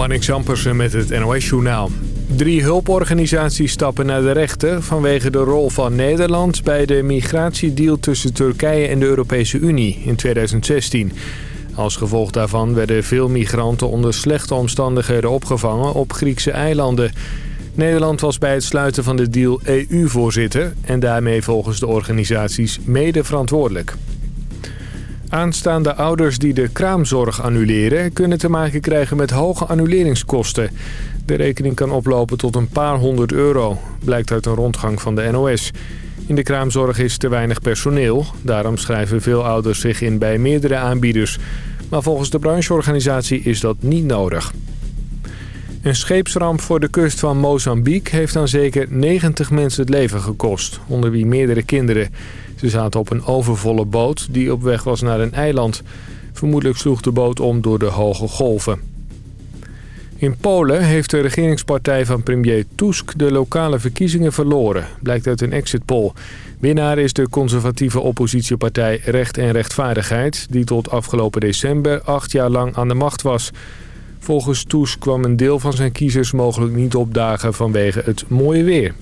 Marnik Zampersen met het NOS-journaal. Drie hulporganisaties stappen naar de rechter vanwege de rol van Nederland... bij de migratiedeal tussen Turkije en de Europese Unie in 2016. Als gevolg daarvan werden veel migranten onder slechte omstandigheden opgevangen op Griekse eilanden. Nederland was bij het sluiten van de deal EU-voorzitter... en daarmee volgens de organisaties mede verantwoordelijk. Aanstaande ouders die de kraamzorg annuleren... kunnen te maken krijgen met hoge annuleringskosten. De rekening kan oplopen tot een paar honderd euro, blijkt uit een rondgang van de NOS. In de kraamzorg is te weinig personeel. Daarom schrijven veel ouders zich in bij meerdere aanbieders. Maar volgens de brancheorganisatie is dat niet nodig. Een scheepsramp voor de kust van Mozambique heeft aan zeker 90 mensen het leven gekost, onder wie meerdere kinderen. Ze zaten op een overvolle boot die op weg was naar een eiland. Vermoedelijk sloeg de boot om door de hoge golven. In Polen heeft de regeringspartij van premier Tusk de lokale verkiezingen verloren, blijkt uit een exit poll. Winnaar is de conservatieve oppositiepartij Recht en Rechtvaardigheid, die tot afgelopen december acht jaar lang aan de macht was. Volgens Tusk kwam een deel van zijn kiezers mogelijk niet opdagen vanwege het mooie weer.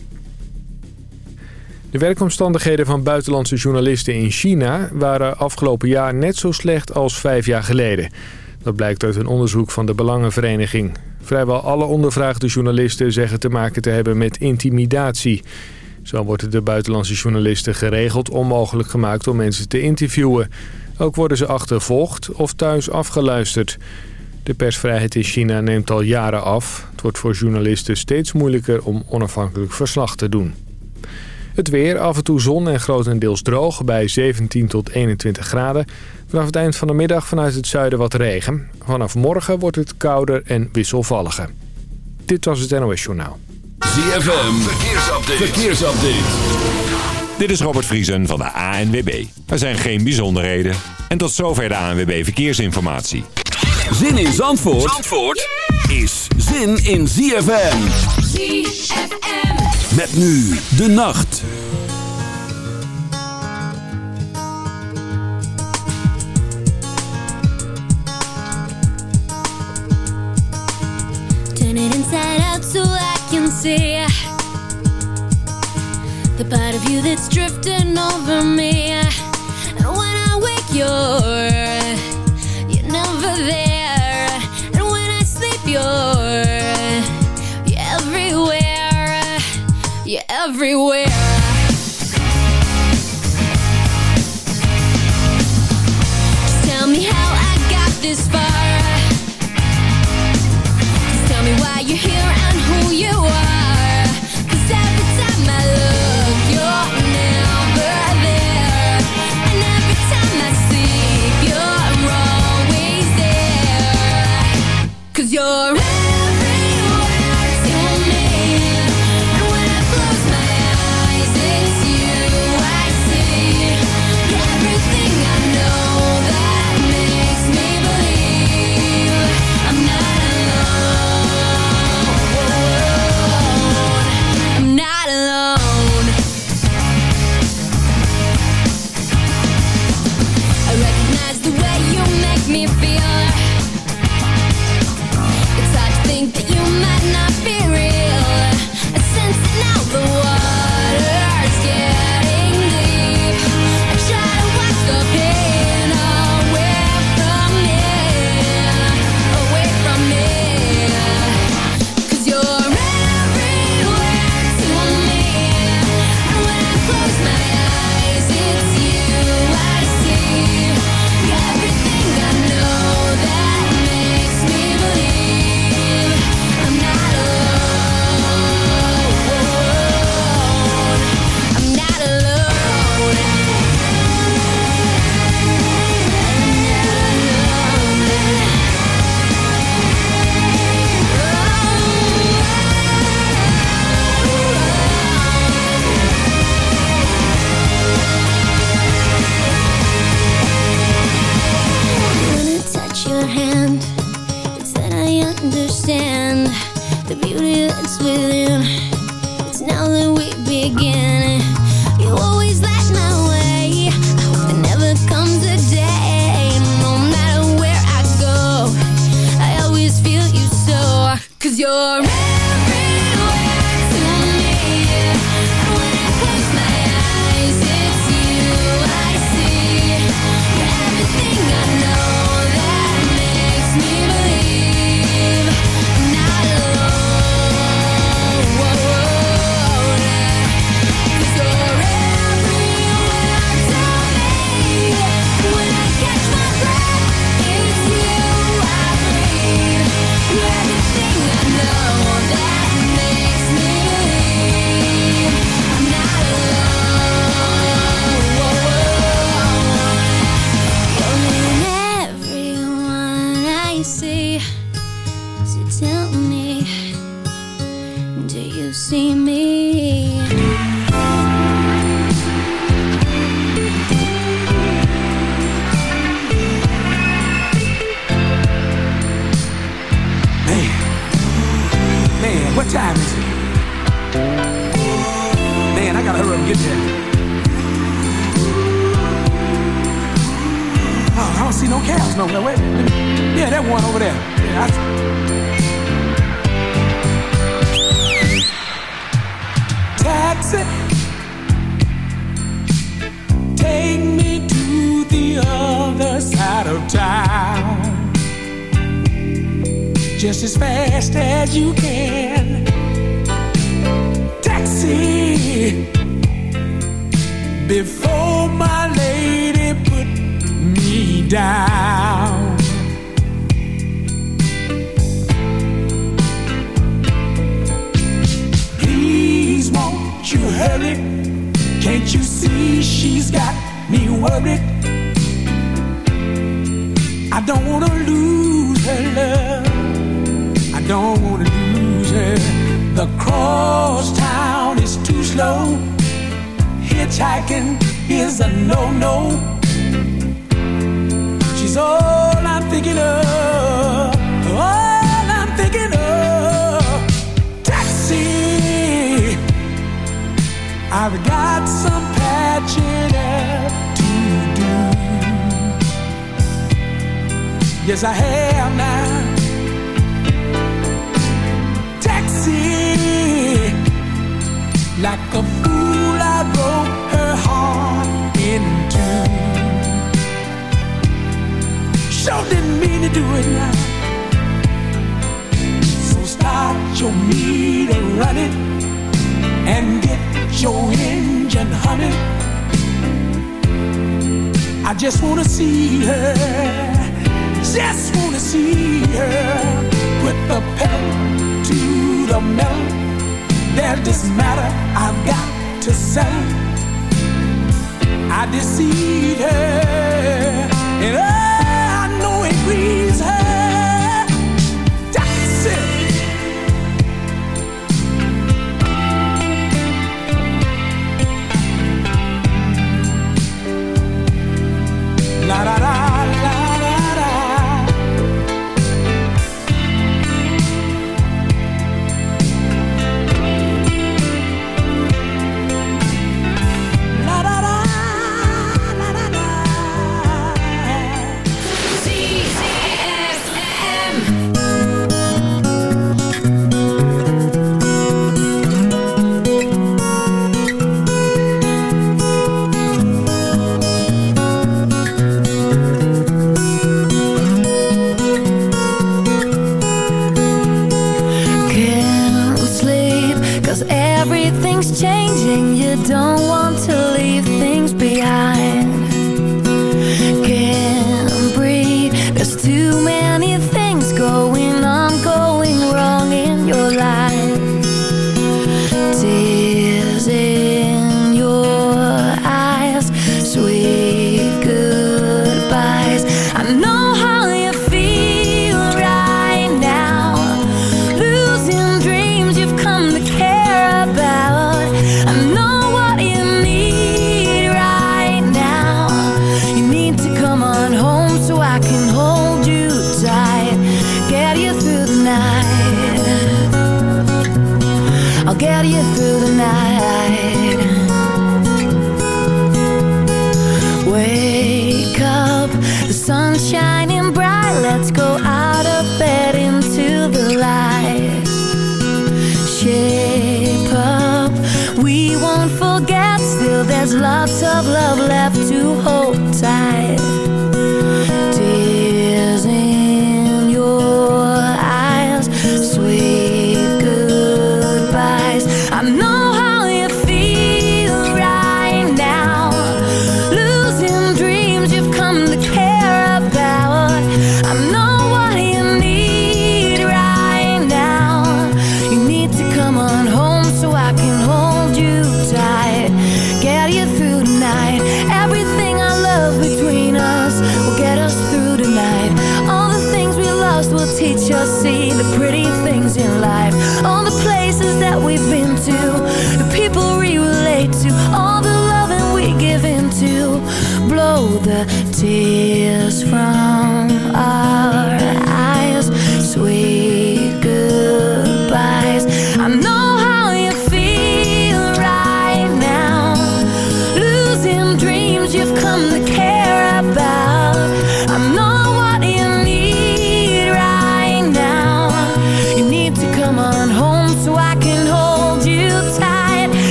De werkomstandigheden van buitenlandse journalisten in China waren afgelopen jaar net zo slecht als vijf jaar geleden. Dat blijkt uit een onderzoek van de Belangenvereniging. Vrijwel alle ondervraagde journalisten zeggen te maken te hebben met intimidatie. Zo worden de buitenlandse journalisten geregeld onmogelijk gemaakt om mensen te interviewen. Ook worden ze achtervolgd of thuis afgeluisterd. De persvrijheid in China neemt al jaren af. Het wordt voor journalisten steeds moeilijker om onafhankelijk verslag te doen. Het weer, af en toe zon en grotendeels droog bij 17 tot 21 graden. Vanaf het eind van de middag vanuit het zuiden wat regen. Vanaf morgen wordt het kouder en wisselvalliger. Dit was het NOS Journaal. ZFM, verkeersupdate. verkeersupdate. Dit is Robert Vriesen van de ANWB. Er zijn geen bijzonderheden. En tot zover de ANWB Verkeersinformatie. Zin in Zandvoort, Zandvoort is zin in ZFM. ZFM. Met nu de nacht. Turn it inside out so I can see The part of you that's drifting over me And when I wake you're You're never there And when I sleep you're everywhere. Just tell me how I got this far. Just tell me why you're here see her, just wanna see her. Put the pedal to the metal. There's this matter I've got to say. I deceived her, and.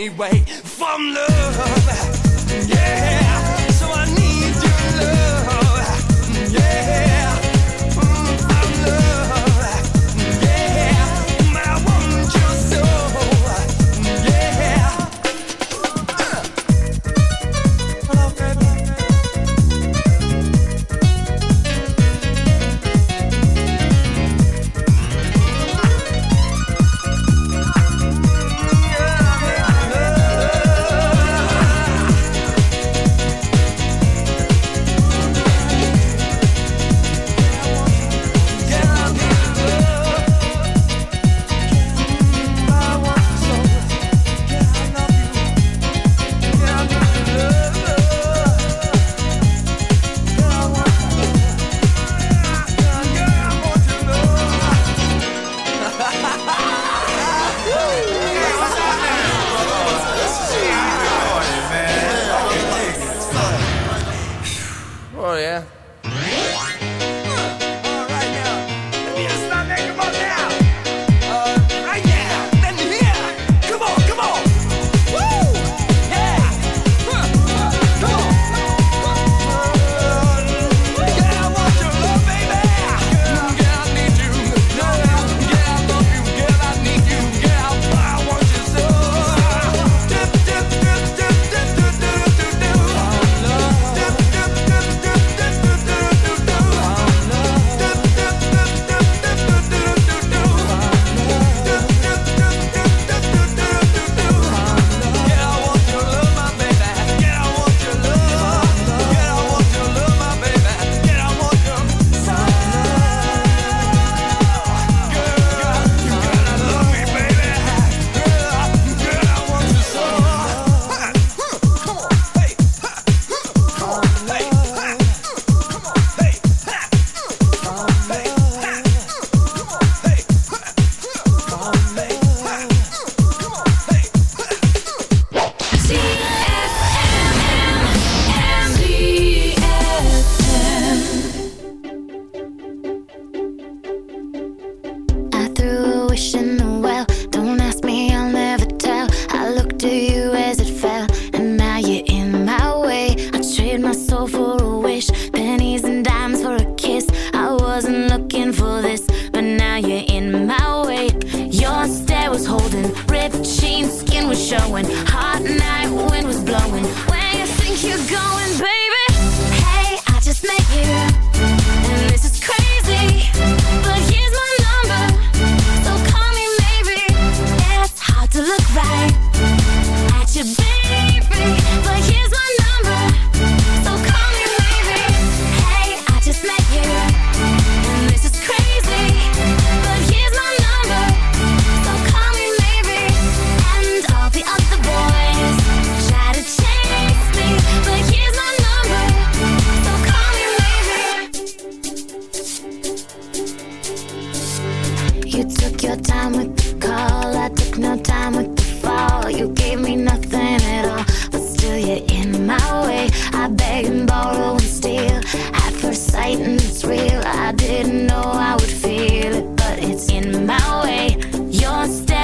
anyway. From the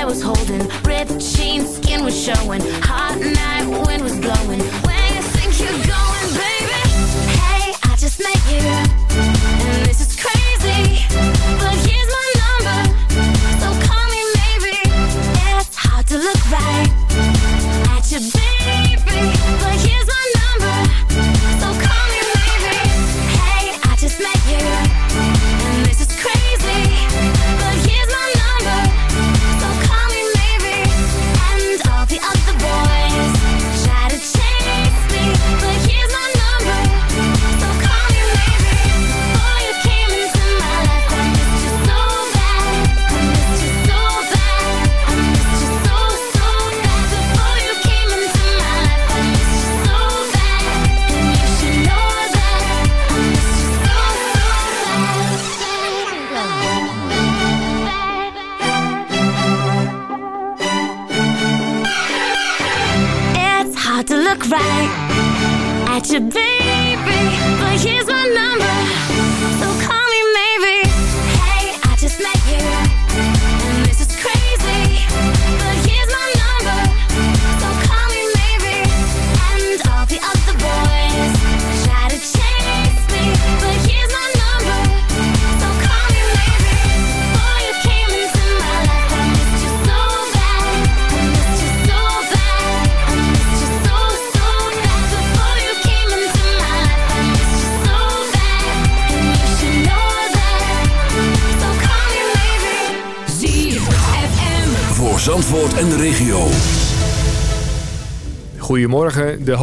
I was holding. Ripped jeans, skin was showing. Hot night, wind was blowing.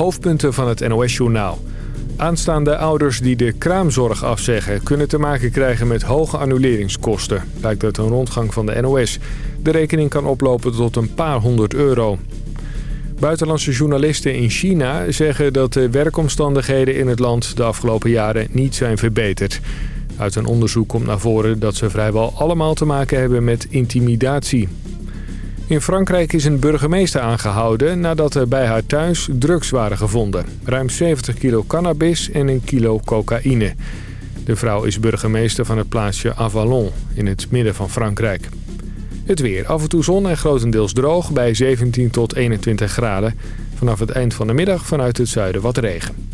Hoofdpunten van het NOS-journaal. Aanstaande ouders die de kraamzorg afzeggen... kunnen te maken krijgen met hoge annuleringskosten. Blijkt uit een rondgang van de NOS. De rekening kan oplopen tot een paar honderd euro. Buitenlandse journalisten in China zeggen dat de werkomstandigheden in het land... de afgelopen jaren niet zijn verbeterd. Uit een onderzoek komt naar voren dat ze vrijwel allemaal te maken hebben met intimidatie. In Frankrijk is een burgemeester aangehouden nadat er bij haar thuis drugs waren gevonden. Ruim 70 kilo cannabis en een kilo cocaïne. De vrouw is burgemeester van het plaatsje Avalon in het midden van Frankrijk. Het weer. Af en toe zon en grotendeels droog bij 17 tot 21 graden. Vanaf het eind van de middag vanuit het zuiden wat regen.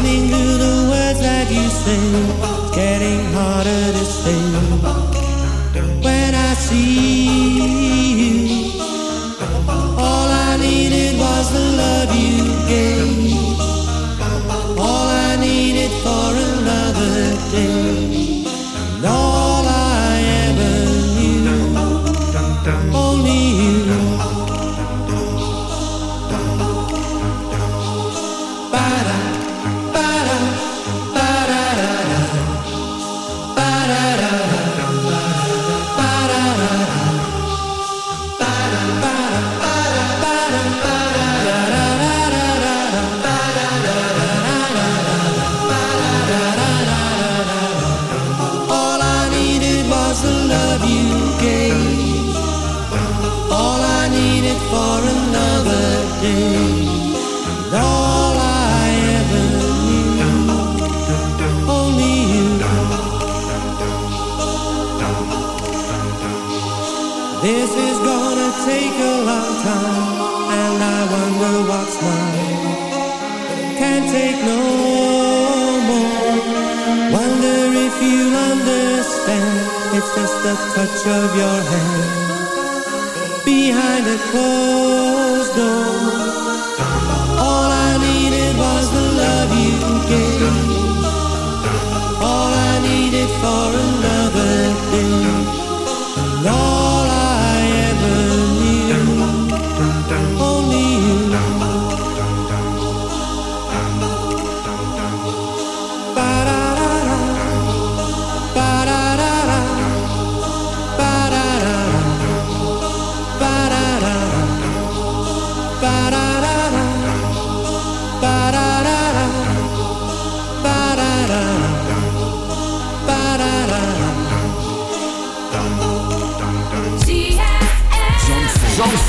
Listening to the words that you say, getting harder to say. When I see you, all I needed was the love you gave. All I needed for a the touch of your hand behind a closed door. All I needed was the love you gave. All I needed for another day.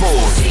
forward.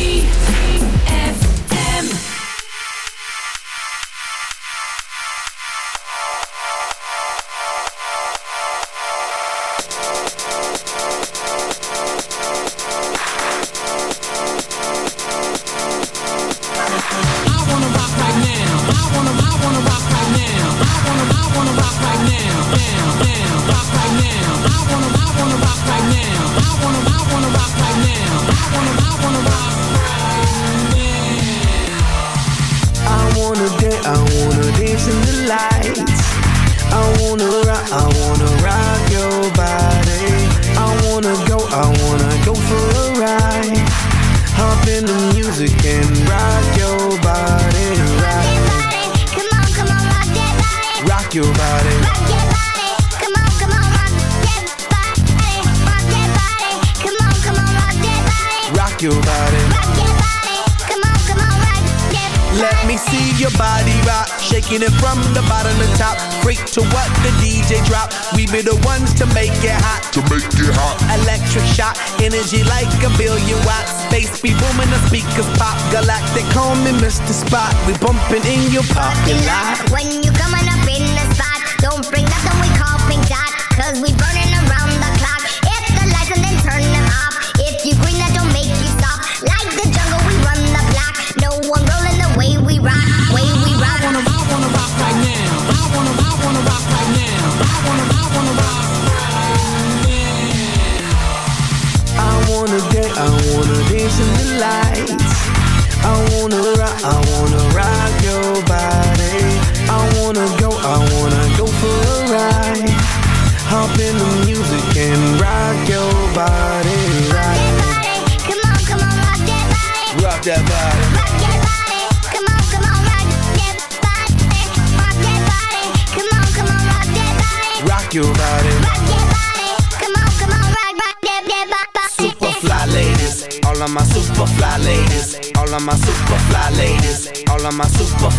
of my super fly ladies, all of my super,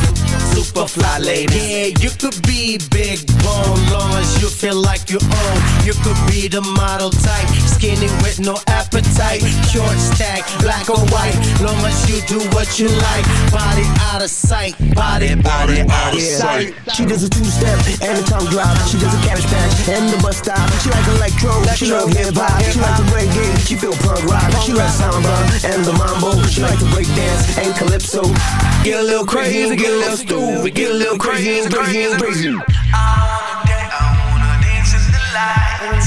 super fly ladies. Yeah, you could be big bone you feel like you own. You could be the model type, skinny with no appetite. Short stack, black or white, long as you do what you like. Body out of sight, body, body, body out of sight. She does a two-step and a tongue drop. She does a cabbage patch and the bus stop. She likes electro, electro she love hip-hop. She likes to break she feel punk rock. Punk she likes samba and the mambo. She likes to break dance and calypso. Get a little crazy, get a little stupid, get a little crazy, crazy, crazy. crazy. Uh, light.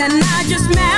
and I just met